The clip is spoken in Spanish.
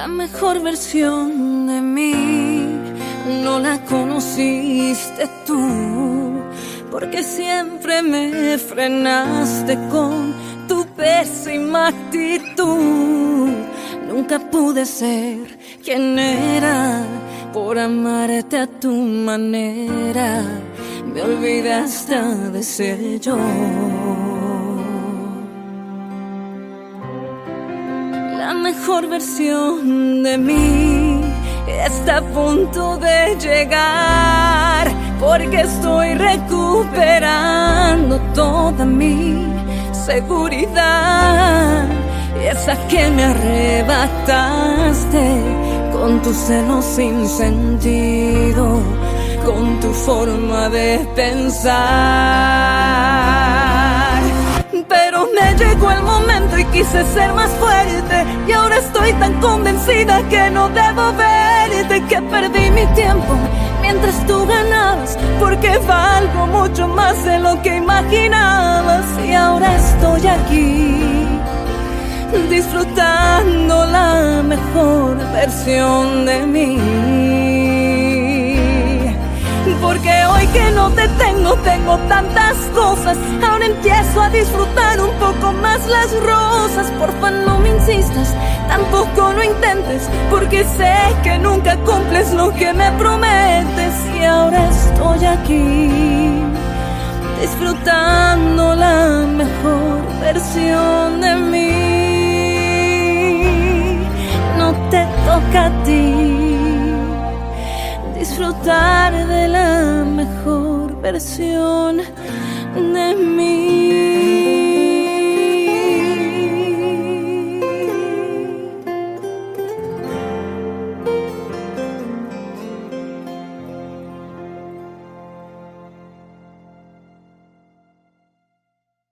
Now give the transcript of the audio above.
La mejor versión de mí no la conociste tú, porque siempre me frenaste con tu pésima actitud. Nunca pude ser quien era por amarte a tu manera. Me olvidaste de ser yo. Mejor versión de mí está a punto de llegar porque estoy recuperando toda mi seguridad. Esa que me arrebataste con tu celo sin sentido, con tu forma de pensar. Pero me llegó el momento y quise ser más fuerte estoy tan convencida que no debo verte que perdí mi tiempo mientras tú ganabas porque valgo mucho más de lo que imaginabas y ahora estoy aquí disfrutando la mejor versión de mí. Porque hoy que no te tengo, tengo tantas cosas. Ahora empiezo a disfrutar un poco más las rosas. Porfa, no me insistas, Porque sé que nunca cumples lo que me prometes. Y ahora estoy aquí, disfrutando la mejor versión de mí te toca a ti disfrutar de la mejor versión de mí.